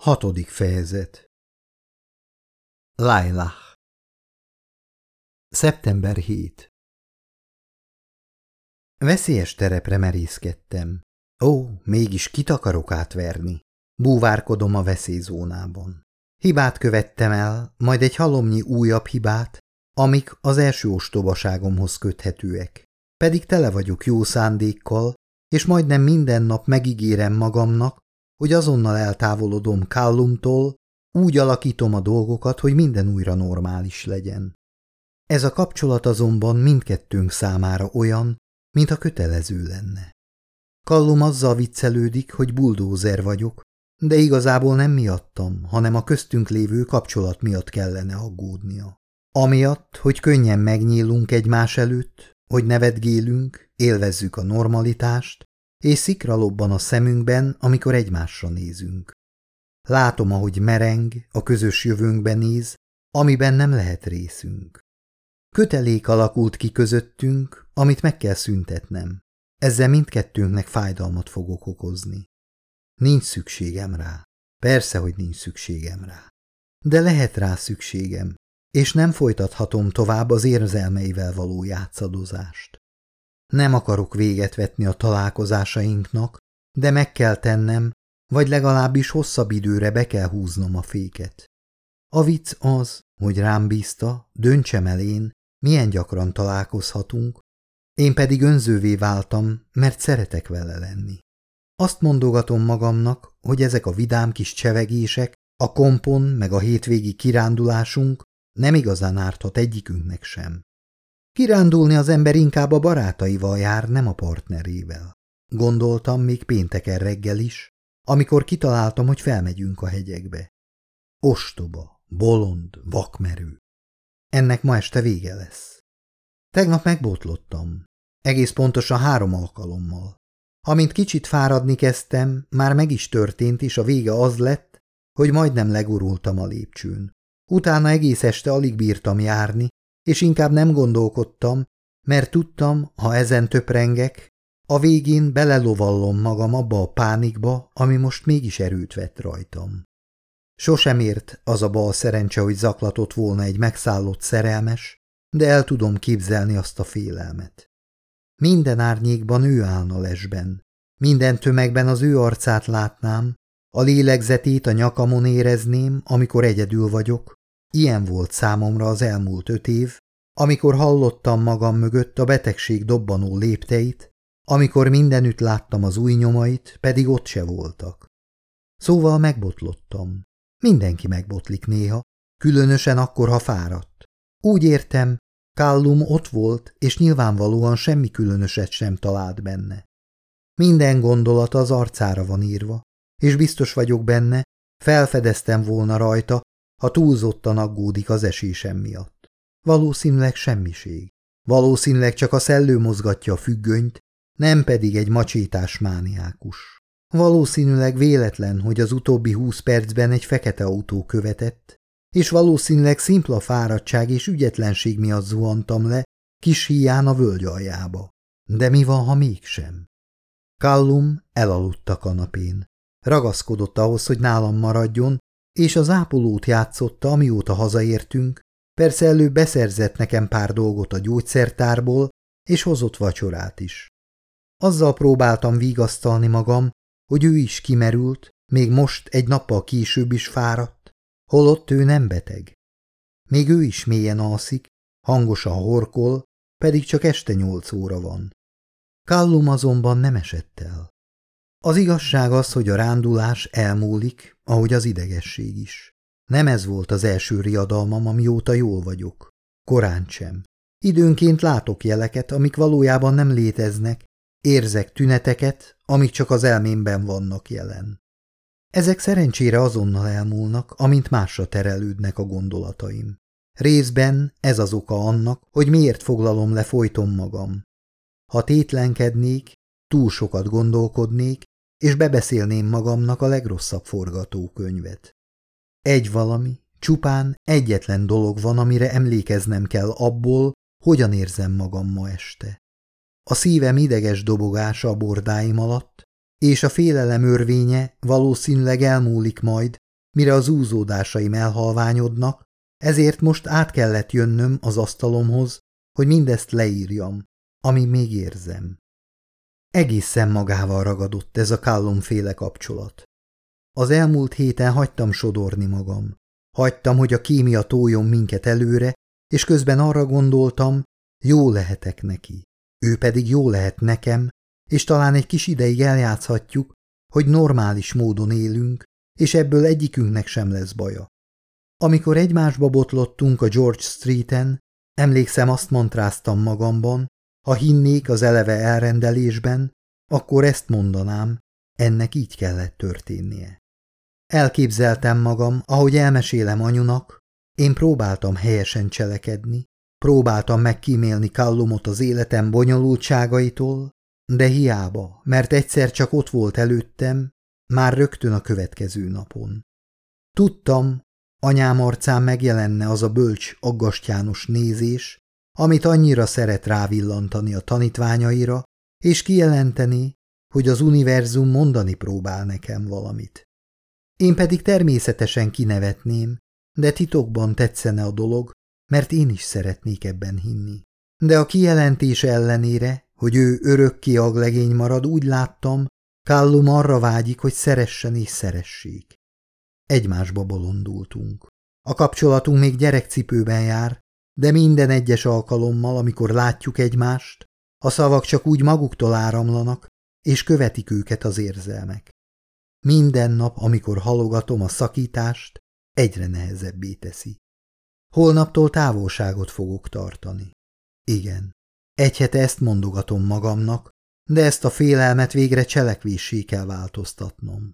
Hatodik fejezet Lailah Szeptember 7 Veszélyes terepre merészkedtem. Ó, mégis kit akarok átverni? Búvárkodom a veszélyzónában. Hibát követtem el, majd egy halomnyi újabb hibát, amik az első ostobaságomhoz köthetőek. Pedig tele vagyok jó szándékkal, és majdnem minden nap megígérem magamnak, hogy azonnal eltávolodom Callumtól, úgy alakítom a dolgokat, hogy minden újra normális legyen. Ez a kapcsolat azonban mindkettőnk számára olyan, mint a kötelező lenne. Kallum azzal viccelődik, hogy buldózer vagyok, de igazából nem miattam, hanem a köztünk lévő kapcsolat miatt kellene aggódnia. Amiatt, hogy könnyen megnyílunk egymás előtt, hogy nevetgélünk, élvezzük a normalitást, és szikra lobban a szemünkben, amikor egymásra nézünk. Látom, ahogy mereng, a közös jövőnkben néz, amiben nem lehet részünk. Kötelék alakult ki közöttünk, amit meg kell szüntetnem. Ezzel mindkettőnknek fájdalmat fogok okozni. Nincs szükségem rá. Persze, hogy nincs szükségem rá. De lehet rá szükségem, és nem folytathatom tovább az érzelmeivel való játszadozást. Nem akarok véget vetni a találkozásainknak, de meg kell tennem, vagy legalábbis hosszabb időre be kell húznom a féket. A vicc az, hogy rám bízta, döntsem el én, milyen gyakran találkozhatunk, én pedig önzővé váltam, mert szeretek vele lenni. Azt mondogatom magamnak, hogy ezek a vidám kis csevegések, a kompon meg a hétvégi kirándulásunk nem igazán árthat egyikünknek sem. Kirándulni az ember inkább a barátaival jár, nem a partnerével. Gondoltam még pénteken reggel is, amikor kitaláltam, hogy felmegyünk a hegyekbe. Ostoba, bolond, vakmerő. Ennek ma este vége lesz. Tegnap megbotlottam. Egész pontosan három alkalommal. Amint kicsit fáradni kezdtem, már meg is történt, és a vége az lett, hogy majdnem legurultam a lépcsőn. Utána egész este alig bírtam járni, és inkább nem gondolkodtam, mert tudtam, ha ezen töprengek, a végén belelovallom magam abba a pánikba, ami most mégis erőt vett rajtam. Sosem ért az a bal szerencse, hogy zaklatott volna egy megszállott szerelmes, de el tudom képzelni azt a félelmet. Minden árnyékban ő állna lesben, minden tömegben az ő arcát látnám, a lélegzetét a nyakamon érezném, amikor egyedül vagyok, Ilyen volt számomra az elmúlt öt év, amikor hallottam magam mögött a betegség dobbanó lépteit, amikor mindenütt láttam az új nyomait, pedig ott se voltak. Szóval megbotlottam. Mindenki megbotlik néha, különösen akkor, ha fáradt. Úgy értem, Kallum ott volt, és nyilvánvalóan semmi különöset sem talált benne. Minden gondolat az arcára van írva, és biztos vagyok benne, felfedeztem volna rajta, ha túlzottan aggódik az esésem miatt. Valószínűleg semmiség. Valószínűleg csak a szellő mozgatja a függönyt, nem pedig egy macsétás mániákus. Valószínűleg véletlen, hogy az utóbbi húsz percben egy fekete autó követett, és valószínűleg szimpla fáradtság és ügyetlenség miatt zuhantam le, kis híján a völgy aljába. De mi van, ha mégsem? Kallum elaludt a kanapén. Ragaszkodott ahhoz, hogy nálam maradjon, és az ápolót játszotta, amióta hazaértünk, persze előbb beszerzett nekem pár dolgot a gyógyszertárból, és hozott vacsorát is. Azzal próbáltam vigasztalni magam, hogy ő is kimerült, még most egy nappal később is fáradt, holott ő nem beteg. Még ő is mélyen alszik, hangosan horkol, pedig csak este nyolc óra van. Kallum azonban nem esett el. Az igazság az, hogy a rándulás elmúlik, ahogy az idegesség is. Nem ez volt az első riadalmam, amióta jól vagyok. Korán sem. Időnként látok jeleket, amik valójában nem léteznek, érzek tüneteket, amik csak az elmémben vannak jelen. Ezek szerencsére azonnal elmúlnak, amint másra terelődnek a gondolataim. Részben ez az oka annak, hogy miért foglalom le folyton magam. Ha tétlenkednék, túl sokat gondolkodnék, és bebeszélném magamnak a legrosszabb forgatókönyvet. Egy valami, csupán egyetlen dolog van, amire emlékeznem kell abból, hogyan érzem magam ma este. A szívem ideges dobogása a bordáim alatt, és a félelem örvénye valószínűleg elmúlik majd, mire az úzódásaim elhalványodnak, ezért most át kellett jönnöm az asztalomhoz, hogy mindezt leírjam, ami még érzem. Egészen magával ragadott ez a kállomféle kapcsolat. Az elmúlt héten hagytam sodorni magam. Hagytam, hogy a kémia tóljon minket előre, és közben arra gondoltam, jó lehetek neki. Ő pedig jó lehet nekem, és talán egy kis ideig eljátszhatjuk, hogy normális módon élünk, és ebből egyikünknek sem lesz baja. Amikor egymásba botlottunk a George Streeten, emlékszem azt mantráztam magamban, ha hinnék az eleve elrendelésben, akkor ezt mondanám, ennek így kellett történnie. Elképzeltem magam, ahogy elmesélem anyunak, én próbáltam helyesen cselekedni, próbáltam megkímélni Kallumot az életem bonyolultságaitól, de hiába, mert egyszer csak ott volt előttem, már rögtön a következő napon. Tudtam, anyám arcán megjelenne az a bölcs, aggastyános nézés, amit annyira szeret rávillantani a tanítványaira, és kijelenteni, hogy az univerzum mondani próbál nekem valamit. Én pedig természetesen kinevetném, de titokban tetszene a dolog, mert én is szeretnék ebben hinni. De a kijelentés ellenére, hogy ő örökké aglegény marad, úgy láttam, Kallum arra vágyik, hogy szeressen és szeressék. Egymásba bolondultunk. A kapcsolatunk még gyerekcipőben jár, de minden egyes alkalommal, amikor látjuk egymást, a szavak csak úgy maguktól áramlanak, és követik őket az érzelmek. Minden nap, amikor halogatom a szakítást, egyre nehezebbé teszi. Holnaptól távolságot fogok tartani. Igen, egy hete ezt mondogatom magamnak, de ezt a félelmet végre cselekvéssé kell változtatnom.